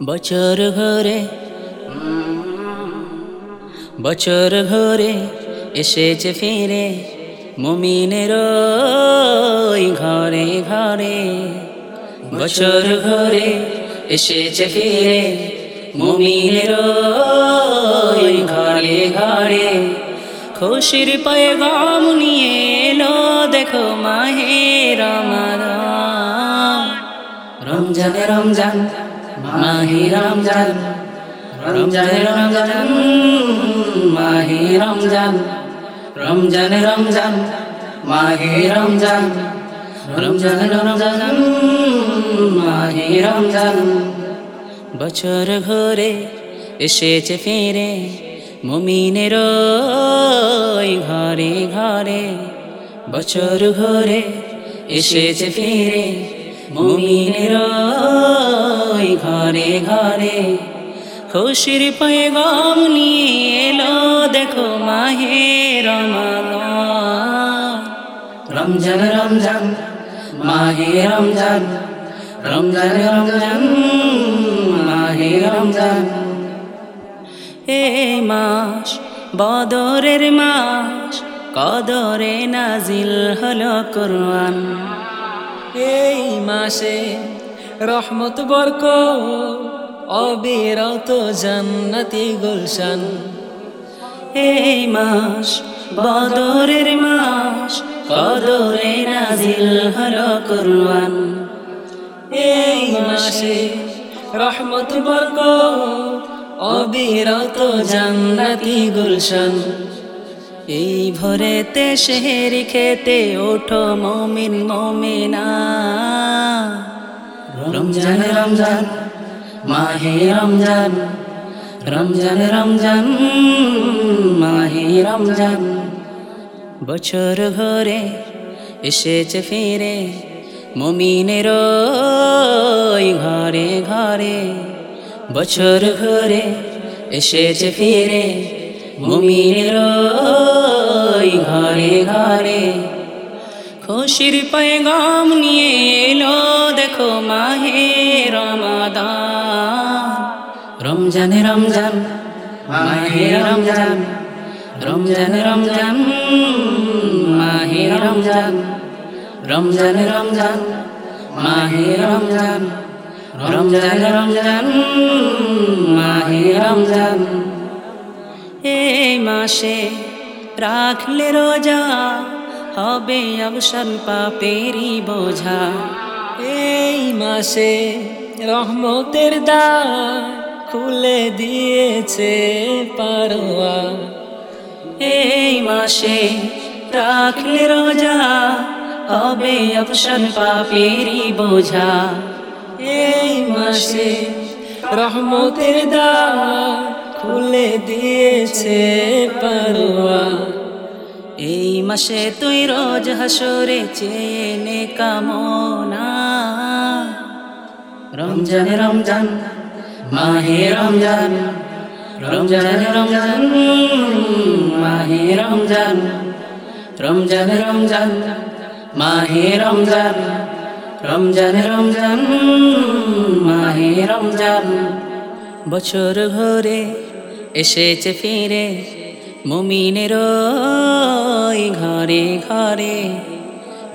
বছর ঘরে বছর ঘরে এসেছে ফিরে মুমিনের ঘরে ঘরে বছর ঘরে এসেছে ফিরে মুমিনের ঘরে ঘরে খুশির পায়ে গাম নিয়ে এলো দেখো মাহে রমাদান রমজান রমজান মাহি রমজান রমজান রমজান, মাহি রমজান রমজান রমজান, মাহি রমজান রমজান রমজান, মাহি রমজান। বছর ঘরে এসেছে ফিরে, মুমিনের ঘরে ঘরে। বছর ঘরে এসেছে ফিরে মুমিনের ঘরে ঘরে খুশির পায়ে গম নিয়ে এলো, দেখো মাহে রমাদান। রমজান রমজান, মাহে রমজান রমজান রমজান, মাহে রমজান। এই মাস বদরের মাস, কদরে নাজিল হলো কোরআন। মাসে রহমত বরক অবিরত জান্নাতি গুলশান। এই মাস বদরের মাস, কদরে নাজিল হলো কোরআন। এই মাসে রহমত বরক অবিরত জান্নাতি গুলশান। এই ভোরেতে শেহর খেতে ওঠো মমিন মমিনা। রমজান রমজান, মাহে রমজান রমজান রমজান, মাহে রমজান। বছর ঘরে এসেছে ফিরে মমিনের ঘরে ঘরে। বছর ঘরে এসেছে ফিরে মুমিনের ঘরে ঘরে। খুশির পেগাম নিয়ে এলো, দেখো মাহে রমাদান। রমজান রমজান, মাহে রমজান। রমজান রমজান, মাহে রমজান। রমজান রমজান, মাহে রমজান। রমজান রমজান, মাহে রমজান। এই মাসে। রাখলে রোজা, হবে অবসান পাপেরি বোঝা। এই মাসে রহমতের দ্বার খুলে দিয়েছে পারোয়া। এই মাসে রাখলে রোজা, হবে অবসান পাপেরি বোঝা। এই মাসে রহমতের দ্বার খুলে দিয়েছে পারোয়া। এই মাসে তুই রোজ হাসরে চেনে কামনা। রমজান রমজান, মাহে রমজান রমজান রমজান, মাহে রমজান। রমজান রমজান, মাহে রমজান রমজান রমজান, মাহে রমজান। বছর ঘরে এসেছে ফিরে মুমিনের ঘরে ঘরে।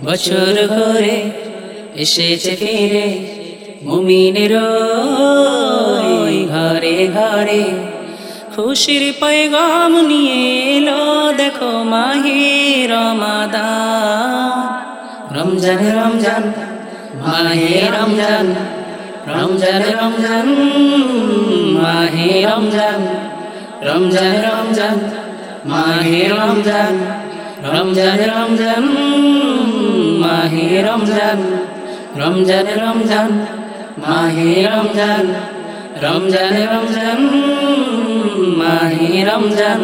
বছর ঘরে এসেছে ফিরে মুমিনের ঘরে ঘরে। খুশির পেগাম নিয়ে এলো, দেখো মাহি রমাদান। রমজান রমজান, মাহে রমজান রমজান রমজান, মাহে রমজান। রমজান রমজান মাহে রমজান রমজান রমজান মাহে রমজান রমজান রমজান মাহে রমজান রমজান রমজান মাহে রমজান